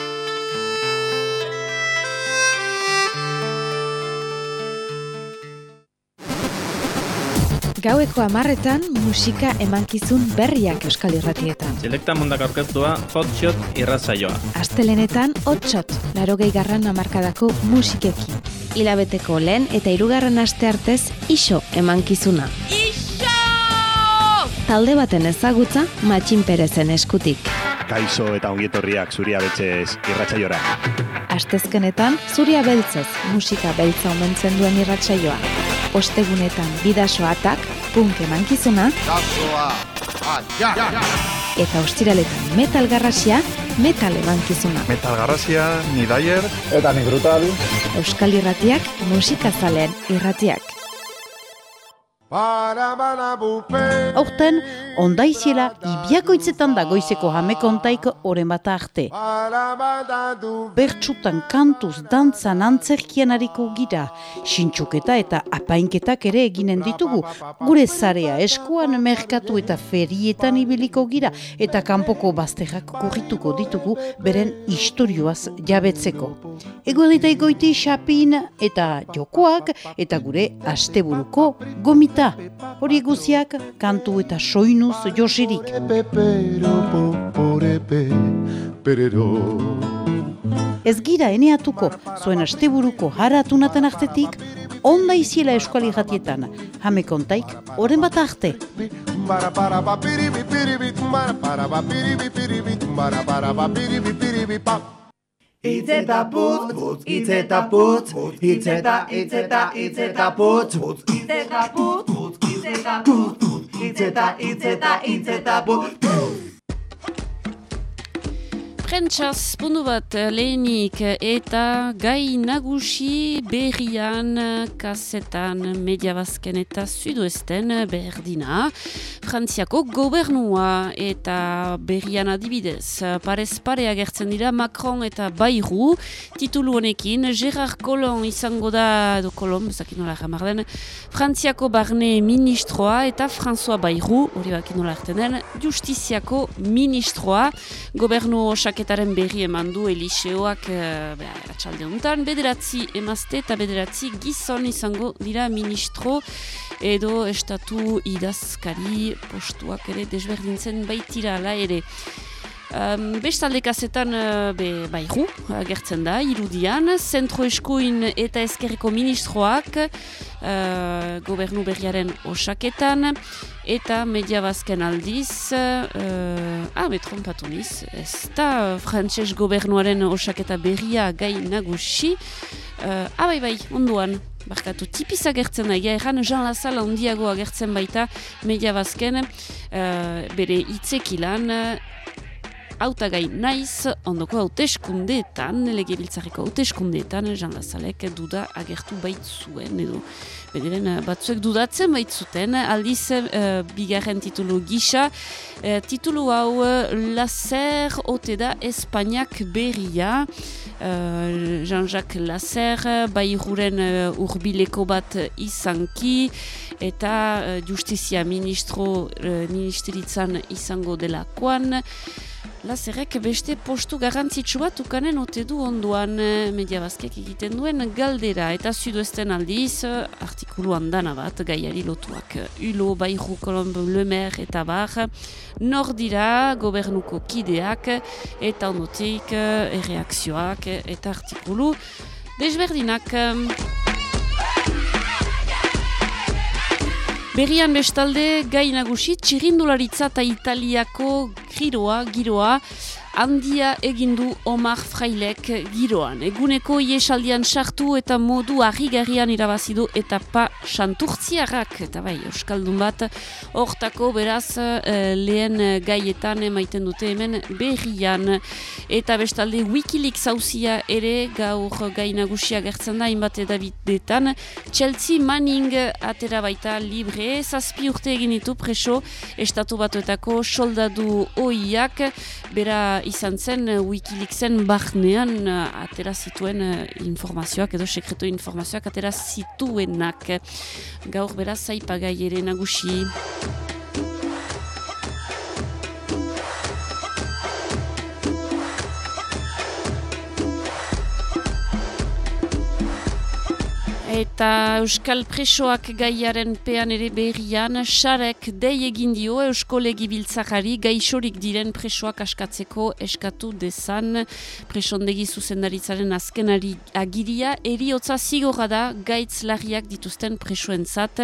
Gaueko amarretan musika emankizun berriak euskal irratietan. Selekta mundak aurkeztua hotshot irratzaioa. Astelenetan hotshot, larogei garran amarkadako musikekin. Hilabeteko lehen eta hirugarren aste artez iso emankizuna. Iso! Talde baten ezagutza matxin perezen eskutik. Kaixo eta ongietorriak zuria betxez irratzaiora. Astezkenetan zuria beltzez musika beltza omentzen duen irratsaioa. Ostegunetan bidasoatak, punk emankizuna. Eta ostiraletan metal garrasia, metal emankizuna. Metal garrasia, ni daier. Eta ni brutal. Euskal irratiak, musika zalen irratiak. Aurten, ondaiziela ibiakoitzetan da goizeko jameko ontaiko oren bat arte. Bertsutan kantuz dantzan antzerkian hariko gira, sintxuketa eta apainketak ere eginen ditugu. Gure zarea eskuan merkatu eta ferietan ibiliko gira eta kanpoko bazterrak korrituko ditugu beren istorioaz jabetzeko. Ego egoiti xapin eta jokoak eta gure asteburuko gomita Hori eguziak kantu eta soinuz josirik. Ez gira eneatuko zuen asteburuko haratunaten artetik, onda iziela eskuali jatietan, jame kontaik, oren bat arte. Itz eta putz, itz eta putz, itz eta, itz eta, itz eta putz, putz, itz eta putz, putz, itz eta putz, itz eta, itz eta, itz eta putz, Prentsaz, pundu bat lehenik eta gai nagusi berrian, kasetan, mediabazken eta sudoesten berdina. Frantziako gobernua eta berrian adibidez. Parez pare agertzen dira Macron eta Bayrou titulu honekin. Gerard Colon izango da, edo Colon, bezakin nola jamar den, Frantziako barne ministroa eta François Bayrou, hori bakin nola den, justiziako ministroa. Gobernu osak etiketaren berri eman du Eliseoak uh, atxalde honetan, bederatzi emazte eta bederatzi gizon izango dira ministro edo estatu idazkari postuak ere desberdintzen baitira ala ere. Um, bestalde kazetan uh, be, bai ru, agertzen da, irudian, zentro eskuin eta ezkerreko ministroak uh, gobernu berriaren osaketan, eta media bazken aldiz, uh, ah, betrompatu niz, ez da frantses gobernuaren osaketa berria gai nagusi, uh, ah, bai, bai, onduan, Barkatu, tipiz agertzen da, ja, erran Jean Lazal ondiago agertzen baita media bazken, uh, bere itzekilan, hautagai naiz ondoko hauteskundeetan, legebiltzareko hauteskundeetan, Jean Lazalek duda agertu baitzuen edo bederen batzuek dudatzen baitzuten, aldiz uh, bigarren titulu gisa, uh, titulu hau Lazer ote da Espainiak berria, uh, Jean-Jacques Lazer, bai uh, urbileko bat izanki, eta uh, justizia ministro uh, ministeritzan izango delakoan, Lazerrek beste postu garrantzitsu bat ukanen ote du onduan eh, media bazkek egiten duen galdera eta zuduesten aldiz eh, artikulu handana bat gaiari lotuak. Ulo, Bairu, Kolombo, Lemer eta bar nor dira gobernuko kideak eta ondotik eh, erreakzioak eta artikulu desberdinak. Berrian bestalde, gai nagusi, txirindularitza eta italiako giroa, giroa, handia egindu Omar Frailek giroan. Eguneko iesaldian sartu eta modu harri-garrian irabazidu eta pa santurtziarrak, eta bai, Euskaldun bat, hortako beraz eh, lehen gaietan emaiten dute hemen berrian. Eta bestalde Wikileaks hauzia ere gaur gai nagusia gertzen da, inbat edabidetan, Chelsea Manning atera baita libre, zazpi urte egin ditu preso, estatu batuetako soldadu oiak, bera izan zen uh, Wikileaksen barnean uh, atera zituen uh, informazioak edo sekretu informazioak atera zituenak. Gaur beraz zaipagai ere nagusi. Eta Euskal Presoak gaiaren pean ere berrian, xarek dei egin dio Eusko Legibiltzakari gaixorik diren presoak askatzeko eskatu dezan presondegi zuzendaritzaren azkenari agiria, eriotza zigorra da gaitz larriak dituzten presoentzat,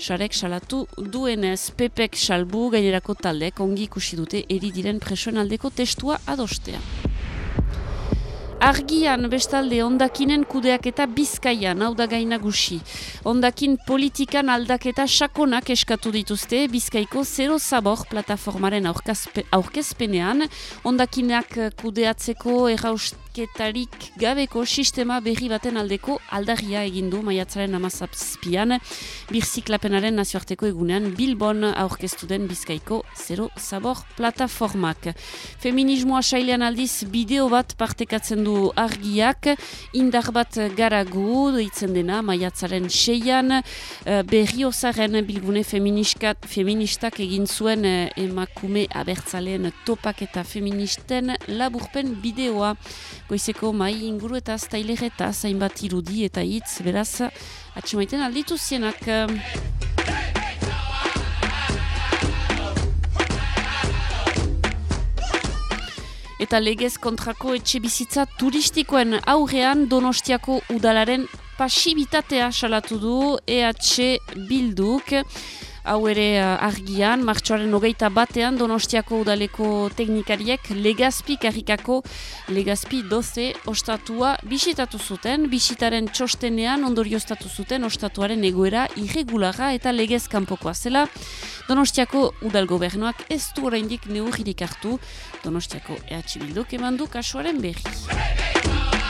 xarek salatu duenez, pepek salbu gainerako taldek ongi ikusi dute eri diren presoen aldeko testua adostea. Argian bestalde ondakinen kudeak eta bizkaian, hau da gainagusi. Ondakin politikan aldaketa sakonak eskatu dituzte bizkaiko zero zabor plataformaren aurkezpenean. Ondakinak kudeatzeko erraust aldaketarik gabeko sistema berri baten aldeko aldarria egindu maiatzaren amazapzpian birziklapenaren nazioarteko egunean Bilbon aurkeztu den bizkaiko zero zabor plataformak. Feminismoa sailean aldiz bideo bat partekatzen du argiak. Indar bat garagu deitzen dena maiatzaren seian. Eh, berri osaren bilgune feministak egin zuen eh, emakume abertzaleen topak eta feministen laburpen bideoa goizeko mai inguru eta aztailer eta zainbat irudi eta hitz beraz atxemaiten alditu zienak. Eta legez kontrako etxe bizitza turistikoen aurrean donostiako udalaren pasibitatea salatu du EH Bilduk hau ere uh, argian, martxoaren hogeita batean Donostiako udaleko teknikariek legazpi karikako legazpi doze ostatua bisitatu zuten, bisitaren txostenean ondorioztatu zuten ostatuaren egoera irregulara eta legez kanpokoa zela. Donostiako udal gobernuak ez du oraindik neurririk hartu, Donostiako EH Bilduk eman du kasuaren berri.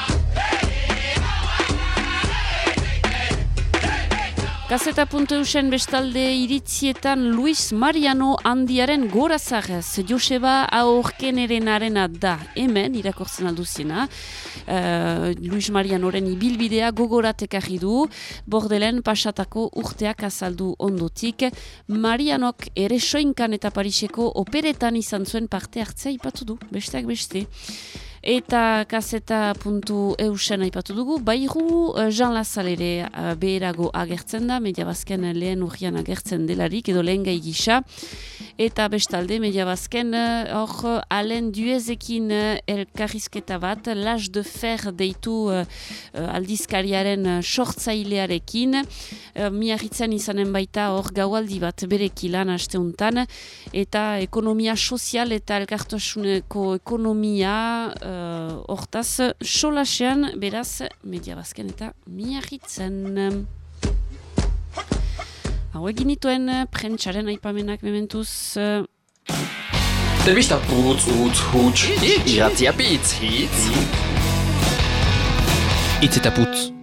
Gazeta eusen bestalde iritzietan Luis Mariano handiaren gorazagaz. Joseba aurkeneren arena da hemen, irakortzen alduzena. Uh, Luis Marianoren ibilbidea gogoratek du, bordelen pasatako urteak azaldu ondotik. Marianok ere soinkan eta Pariseko operetan izan zuen parte hartzea ipatu du, besteak beste. Eta kaseta puntu eusen aipatu dugu, bairu eh, Jean Lazalere uh, beherago agertzen da, media bazken lehen urrian agertzen delarik, edo lehen gai gisa. eta bestalde media bazken hor alen duezekin elkarrizketa bat las de fer deitu aldizkariaren sortzailearekin. Uh, miarritzen izanen baita hor gaualdi bat berekilan asteuntan. Eta ekonomia sozial eta elkartasuneko ekonomia hortaz solasean beraz media bazken eta miarritzen. Hau egin dituen eh, prentsaren aipamenak mementuz... Uh... Telbista putz, utz, huts, iratzia pitz, hitz. Itz eta putz.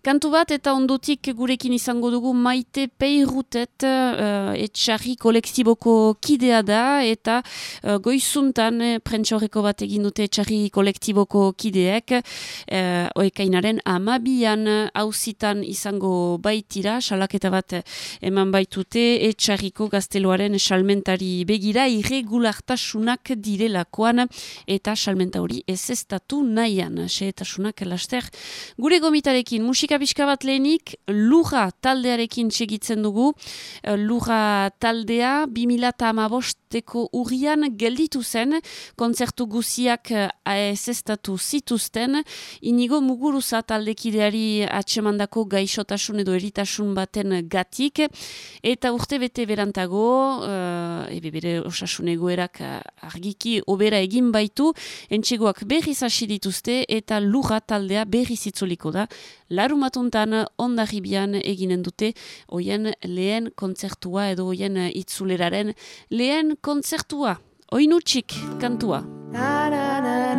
Kantu bat eta ondotik gurekin izango dugu maite peirutet uh, etxarri kolektiboko kidea da eta uh, goizuntan uh, prentxorreko bat egin dute etxarri kolektiboko kideek uh, oekainaren amabian hauzitan izango baitira salaketa bat eman baitute etxarriko gazteloaren salmentari begira irregulartasunak direlakoan eta salmenta hori ez estatu nahian. Seetasunak laster gure gomitarekin. Musik Musika pixka bat lehenik, lurra taldearekin segitzen dugu. Eh, lurra taldea, 2008 bateko urian gelditu zen, kontzertu guziak eh, aezestatu zituzten, inigo muguruza taldekideari atxemandako gaixotasun edo eritasun baten gatik, eta urte bete berantago, uh, ebe bere osasun egoerak eh, argiki obera egin baitu, entxegoak berriz asidituzte eta lura taldea berriz itzuliko da, larumatuntan ondarribian eginen dute, hoien lehen kontzertua edo hoien itzuleraren lehen kontzertua. Oinutxik kantua. Na, na, na,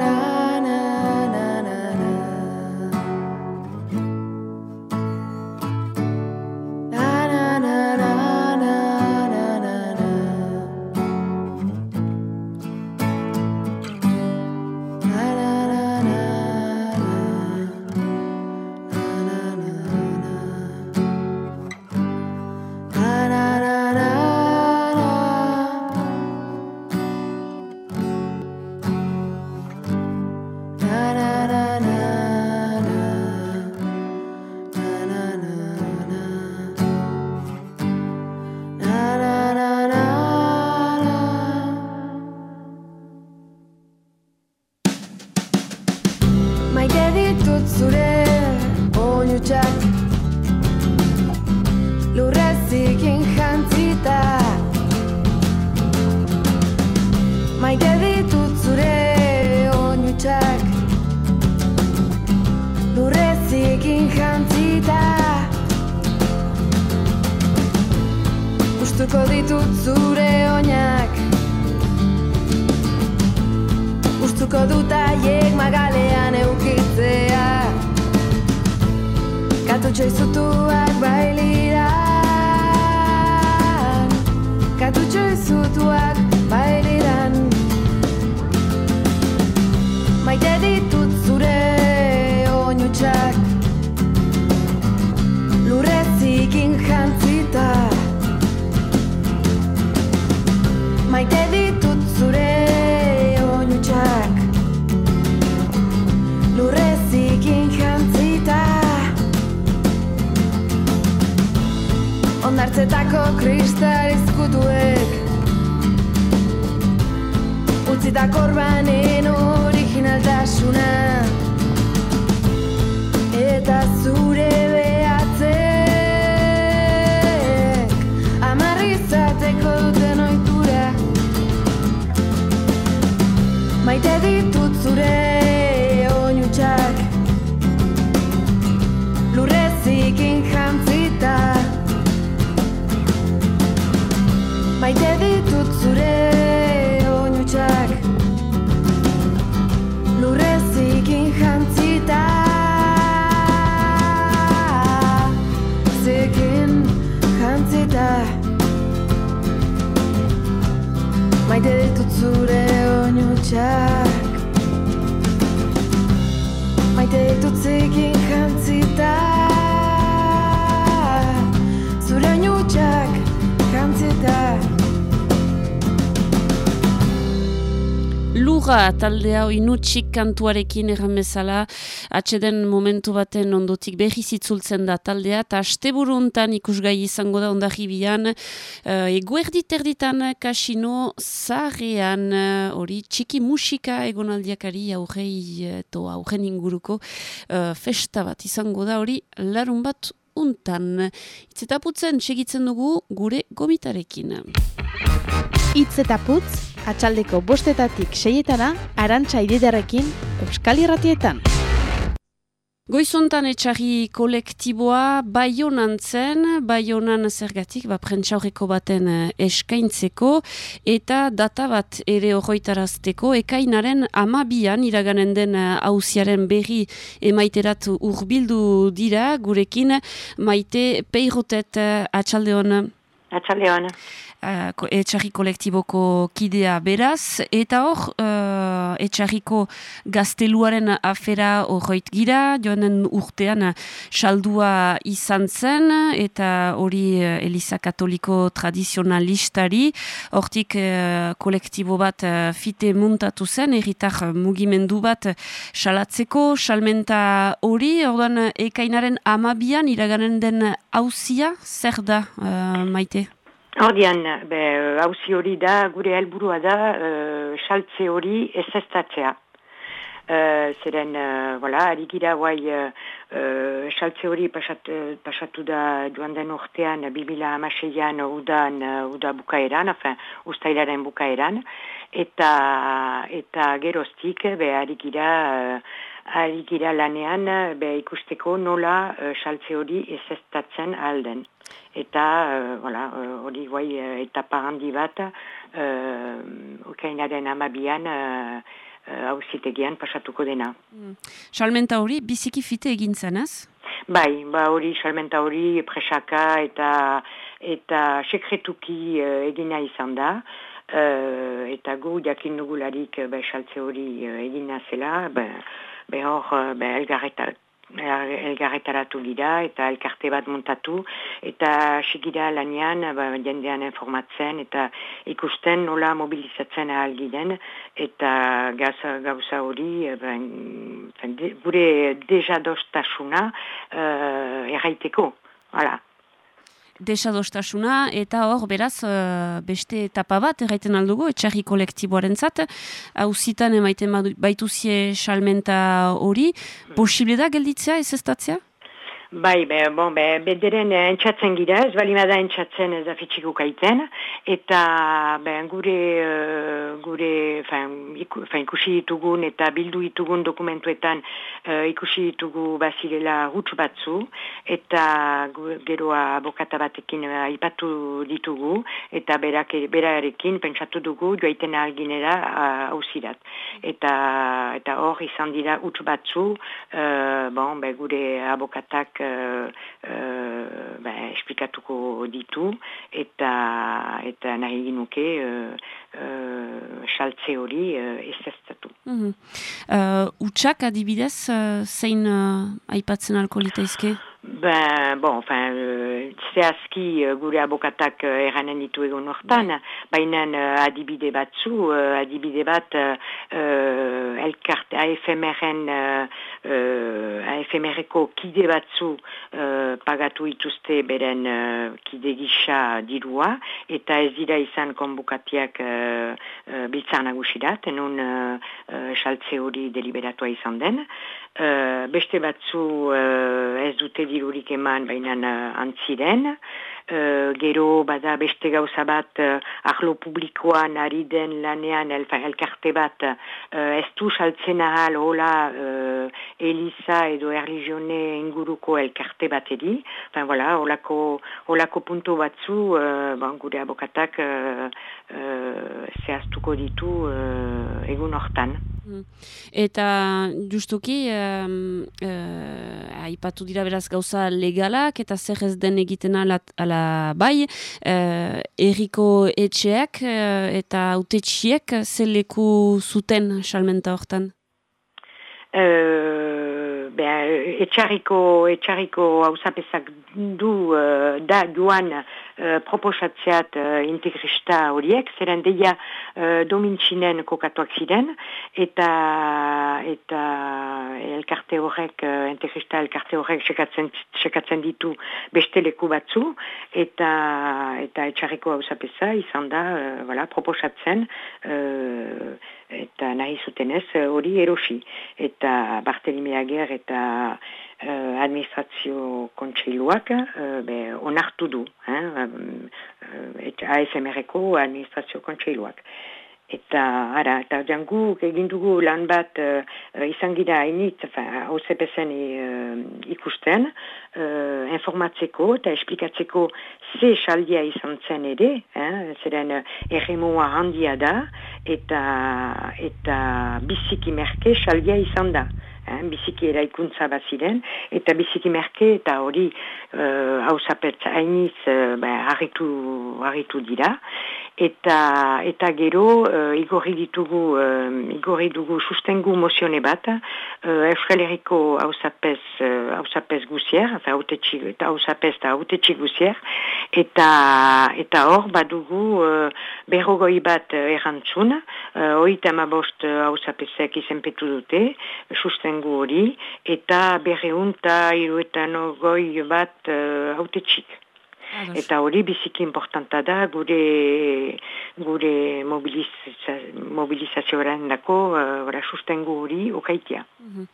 maite ditut zure oinutxak lurrezikin jantzita ondartzetako kristal izkutuek utzitak orbanen originaltasuna. Eta zure maite ditut zure oinutxak Lurrezikin jantzita. Maite ditut zure oinutxak Lurrezikin jantzita. Zikin jantzita. Maite ditut zure oinutxak bakoitzak Maite dut zekin jantzita Zure nutxak jantzita Luga taldea inutxik kantuarekin erran bezala atxeden momentu baten ondotik berri zitzultzen da taldea, eta asteburuntan ikusgai izango da ondari bian, uh, eguerdit erditan kasino zarean, hori txiki musika egonaldiakari aurrei eto aurren inguruko uh, festa bat izango da hori larun bat untan. Itzetaputzen segitzen dugu gure gomitarekin. Itzetaputz, atxaldeko bostetatik seietana, arantxa ididarekin, Euskal Irratietan. Goizontan etxarri kolektiboa baionan zen, baionan zergatik, ba, prentsaurreko baten eh, eskaintzeko, eta data bat ere horroitarazteko, ekainaren amabian iraganen den hauziaren eh, berri emaiterat urbildu dira, gurekin maite peirotet eh, hona. Uh, etxarri kolektiboko kidea beraz, eta hor, uh, etxarriko gazteluaren afera horroit gira, joanen urtean saldua izan zen, eta hori uh, Eliza Katoliko tradizionalistari, hortik uh, kolektibo bat uh, fite muntatu zen, erritar mugimendu bat salatzeko, salmenta hori, orduan ekainaren amabian iraganen den hauzia, zer da, uh, maite? Ordian, hauzi hori da, gure helburua da, uh, saltze hori ez ez tatzea. Uh, zeren, uh, voilà, gira guai, uh, saltze hori pasat, pasatu da joan den urtean, bibila amaseian udan, uh, uda bukaeran, enfin, ustailaren bukaeran, eta, eta geroztik, be, gira, uh, gira lanean, be, ikusteko nola uh, saltze hori ez ez tatzen alden eta uh, hori guai uh, etapa handi bat uh, okainaren amabian hausitegian uh, pasatuko dena. Mm. Salmenta hori biziki fite egin zenaz? Bai, ba hori salmenta hori presaka eta eta sekretuki egina izan da. Uh, eta gu jakin dugularik uh, saltze hori uh, egina zela, be, be hor uh, be elgarretak elgarretaratu gira eta elkarte bat montatu. Eta segira lanean ba, jendean informatzen eta ikusten nola mobilizatzen ahal giden eta gauza, gauza hori ben, gure deja dostasuna uh, erraiteko. Voilà desadostasuna eta hor beraz uh, beste etapa bat erraiten aldugu etxarri kolektiboaren zat. Hauzitan emaiten baituzie salmenta hori. Posible da gelditzea ez ez Bai, be, bon, be, bederen entxatzen gira, ez bali da entxatzen ez afitxiko kaiten, eta be, gure, uh, gure fain, iku, ikusi ditugun eta bildu ditugun dokumentuetan uh, ikusi ditugu bazirela huts batzu, eta geroa bokata batekin aipatu ditugu, eta berak, berarekin pentsatu dugu joaiten alginera hausirat. Uh, eta, eta hor izan dira huts batzu, uh, bon, be, gure abokatak ba, esplikatuko ditu eta eta nahi ginuke uh, uh, saltze hori uh, ez eztatu. Mm -hmm. uh, Utsak adibidez, uh, zein uh, aipatzen alkoholita izke? Ben, bon, enfin, uh, zehazki uh, gure abokatak uh, ditu egon hortan, bai. Baina uh, adibide batzu, uh, adibide bat uh, uh, elkarte AFMR-en uh, uh, AFMR-eko kide batzu uh, pagatu ituzte beren uh, kide gisa dirua, eta ez dira izan konbukatiak uh, uh, biltzan agusirat, enun uh, uh, saltze hori deliberatua izan den. Uh, beste batzu uh, ez dute dirurik eman baina uh, antziren. Uh, gero bada beste gauza bat uh, ahlo publikoan ari den lanean el, elkarte bat uh, ez du saltzen ahal hola uh, Elisa edo erligione inguruko elkarte bat edi. Enfin, voilà, holako, holako punto batzu uh, bon, gure abokatak uh, uh, zehaztuko ditu uh, egun hortan. Eta justuki, um, uh, aipatu dira beraz gauza legalak eta zer ez den egiten ala, ala bai, uh, erriko etxeak uh, eta autetxiek zeleku zuten salmenta hortan? Uh, etxarriko etxarriko hausapezak du uh, da joan uh, proposatzeat uh, integrista horiek, zeren deia uh, domintxinen kokatuak ziren, eta eta elkarte horrek, uh, integrista elkarte horrek sekatzen, sekatzen ditu beste leku batzu, eta eta etxarriko hau zapesa izan da, uh, voilà, proposatzen, uh, eta nahi zutenez hori erosi. Eta Bartelime Ager eta uh, administrazio kontseiluak uh, onartu du, eh? uh, ASMR-eko administrazio kontseiluak. Eta, ara, eta jangu egin dugu lan bat uh, izan gira hainit, zepezen uh, ikusten, uh, informatzeko eta esplikatzeko ze saldia izan zen ere, eh, zeren erremoa handia da, eta, eta biziki merke saldia izan da. Eh, biziki eraikuntza bat ziren, eta biziki merke eta hori hau uh, hainiz uh, harritu dira, eta eta gero uh, igorri ditugu uh, igorri dugu sustengu mozione bat uh, Euskal Herriko hausapez uh, hausapez guzier eta hautetxi eta hautetxi guzier. Eta eta hor badugu uh, berrogoi bat uh, errantzun uh, oita amabost hausapezek uh, izenpetu dute sustengu hori eta berreunta iruetan goi bat uh, hautetxik Eta hori biziki importanta da gure gure mobiliza, mobilizazioaren dako uh, sustengu hori okaitia. Mm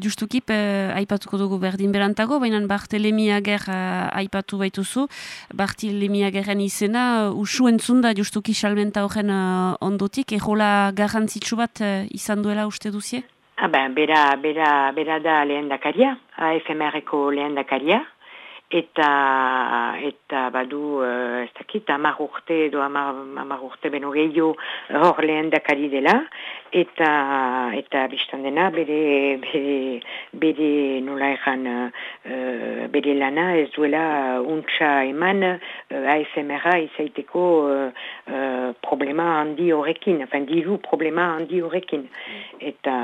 justukip, uh, aipatuko dugu berdin berantago, baina Bartelemiager uh, aipatu baituzu. Bartelemiageren izena uh, usu entzunda justuki salmenta horren uh, ondotik, ejola garrantzitsu bat uh, izan duela uste duzie? Ah, ben, bera, bera, bera da lehen dakaria, AFMR-eko lehen dakaria, eta eta badu uh, ez dakit hamar urte edo hamar urte beno gehiago hor lehen dakari dela. Eta eta biztan dena bere bere, bere nola egan uh, bere lana ez duela untsa eman uh, ASMR-a izaiteko uh, problema handi horrekin, enfin diru problema handi horrekin. Eta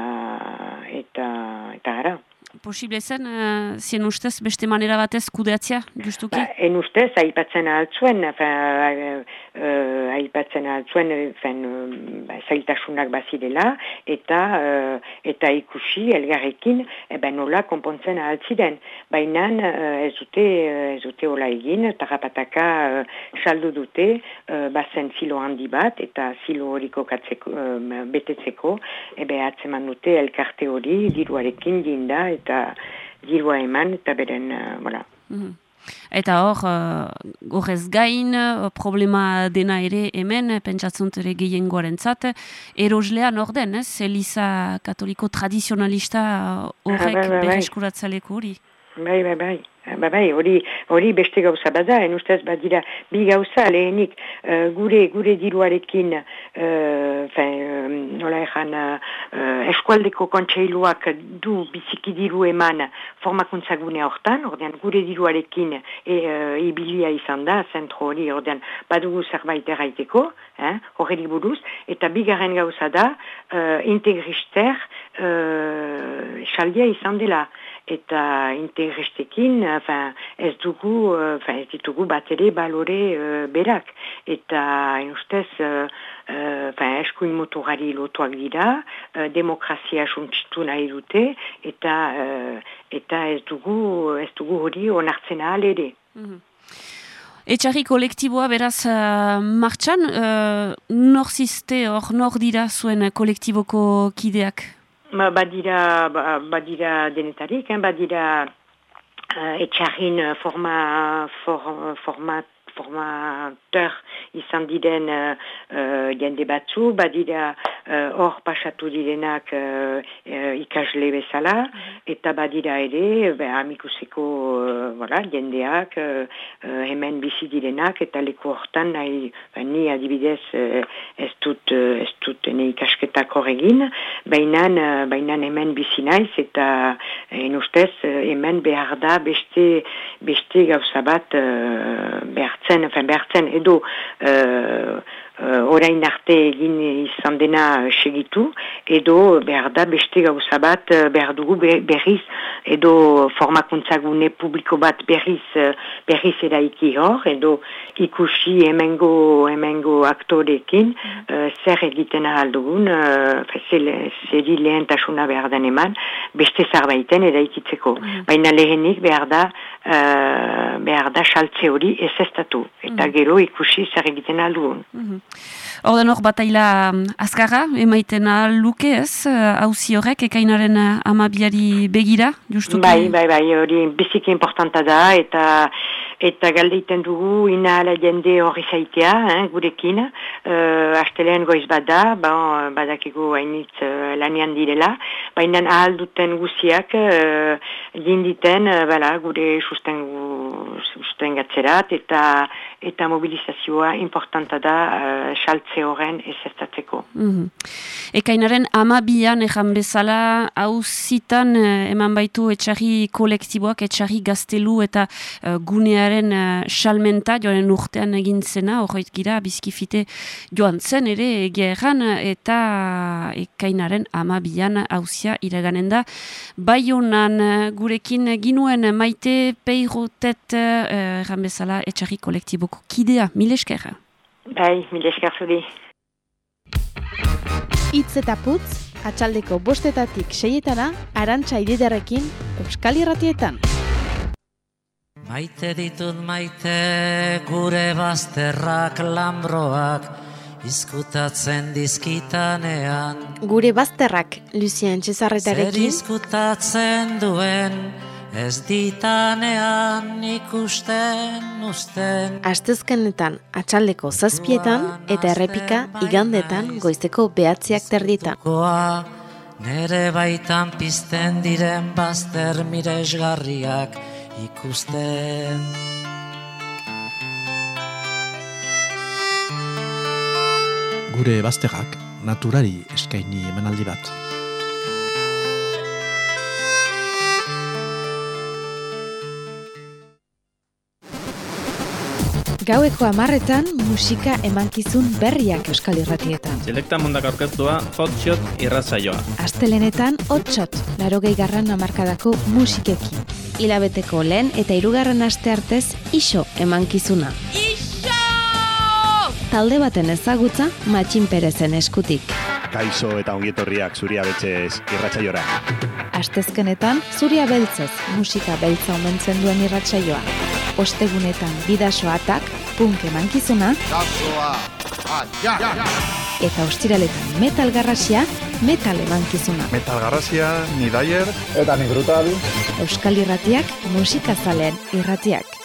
eta eta ara posible zen, uh, zien ustez, beste manera batez kudeatzea, justuki? Ba, en ustez, aipatzen altzuen, uh, uh, aipatzen altzuen, uh, zailtasunak bazidela, eta uh, eta ikusi, elgarrekin, eben nola konpontzen altziden. Baina uh, ez dute, ez dute hola egin, tarapataka uh, saldu dute, uh, bazen zilo handi bat, eta zilo horiko katzeko, uh, betetzeko, ebe atzeman dute elkarte hori, diruarekin dinda, eta dirua eman eta beren, uh, voilà. Mhm. Eta hor, uh, gain, uh, problema dena ere hemen, pentsatzunt ere gehiengoaren zat, eroslean orden, ez? Eliza katoliko tradizionalista horrek ah, bai, bai, hori. Bai, bai, bai. Ba, bai, hori, hori beste gauza bada, en ustez badira bi gauza lehenik uh, gure gure diruarekin uh, fin, uh, nola ezan uh, eskualdeko kontseiluak du biziki diru eman formakuntza gune hortan, ordean gure diruarekin e, uh, ibilia izan da, zentro hori, ordean badugu zerbait erraiteko, eh, buruz, eta bigarren gauza da uh, integrister uh, saldia izan dela eta integristekin enfin, ez dugu, enfin, ez ditugu bat ere balore uh, berak. Eta ustez, uh, uh, eskuin motorari lotuak dira, uh, demokrazia suntzitu nahi dute, eta, uh, eta ez dugu ez dugu hori onartzen ahal ere. -hmm. Etxarri kolektiboa beraz uh, martxan, uh, nor ziste hor nor dira zuen kolektiboko kideak? Ba, badira, ba, badira denetarik, eh, badira uh, etxarrin forma, for, format formateur izan diren uh, uh, jende batzu, badira hor uh, pasatu direnak uh, uh, ikasle bezala, mhm. eta badira ere, be, amikuseko uh, voilà, jendeak, uh, uh, hemen bizi direnak, eta leku hortan, nahi, ni adibidez uh, ez dut, uh, ez dut ne ikasketak horregin, bainan, uh, bainan hemen bizi naiz, eta en ustez, hemen behar da beste, beste gauza bat uh, behar enfin behartzen edo uh, uh, orain arte egin izan dena segitu, edo behar da beste gauza bat behar dugu berriz, edo formakuntzagune publiko bat berriz, berriz eraiki hor, edo ikusi emengo, emengo aktorekin, uh, zer egiten ahal dugun, uh, zeri lehentasuna behar den eman, beste zarbaiten eraikitzeko. Mm. Baina lehenik behar da, uh, behar da saltze hori ez eta mm. gero ikusi zer egiten ahal dugun. Mm Orden hor bataila um, azkarra, emaiten luke ez, hauzi uh, horrek, ekainaren uh, amabiari begira, justuki? Bai, bai, bai, hori biziki importanta da, eta eta galdeiten dugu ina ala jende horri zaitea, eh, gurekin, uh, astelean goiz bada, ba, badakigu hainitz uh, lanian direla, baina ahal duten guziak uh, jinditen, uh, bala, gure sustengu, sustengatzerat, eta eta mobilizazioa importanta da uh, saltze horren ez eztatzeko. Mm -hmm. Ekainaren amabian ejan bezala, hauzitan eman baitu etxarri kolektiboak, etxarri gaztelu eta uh, gunea Ekainaren uh, salmenta joaren urtean egin zena, horreit gira, bizkifite joan zen ere egeran eta ekainaren amabian hauzia iraganen da. Bai honan gurekin ginuen maite peirotet uh, erran bezala etxarri kolektiboko kidea, mile esker? Bai, mile esker zuri. Itz eta putz, atxaldeko bostetatik seietana, arantxa ididarekin, Euskal Irratietan. Maite ditut maite gure bazterrak lambroak izkutatzen dizkitanean Gure bazterrak, Lucien Cesarretarekin Zer izkutatzen duen ez ditanean ikusten usten Astezkenetan atxaldeko zazpietan eta errepika igandetan goizeko behatziak terditan. Nere baitan pizten diren bazter miresgarriak ikusten. Gure bazterrak naturari eskaini emanaldi bat. Gaueko amarretan musika emankizun berriak euskal irratietan. Selekta mundak aurkeztua hotshot irratzaioa. Astelenetan hotshot, laro garran amarkadako musikekin. Ilabeteko lehen eta irugarren aste artez iso emankizuna. Iso! Talde baten ezagutza, matxin perezen eskutik. Kaixo eta ongietorriak zuria betxez irratzaiora. Astezkenetan, zuria beltzez musika beltza omentzen duen irratsaioa ostegunetan bidasoatak, punk emankizuna, eta ostiraletan metal garrasia, metal emankizuna. Metal garrasia, ni daier, eta ni brutal. Euskal irratiak, musikazalean irratiak.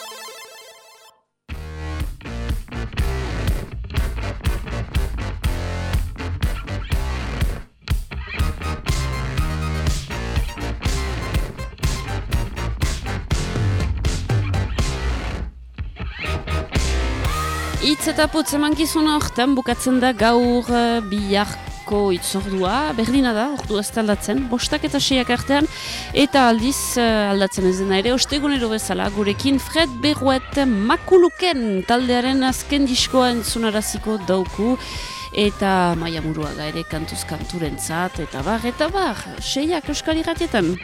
Eta putz eman horretan bukatzen da gaur uh, biharko itzordua, berdina da, ordu ez aldatzen, bostak eta seiak artean, eta aldiz uh, aldatzen ez dena ere, ostegunero bezala, gurekin Fred Berruet makuluken taldearen azken diskoa entzunaraziko dauku, eta maia muruaga ere kantuz kanturentzat, eta bar, eta bar, seiak euskal irratietan.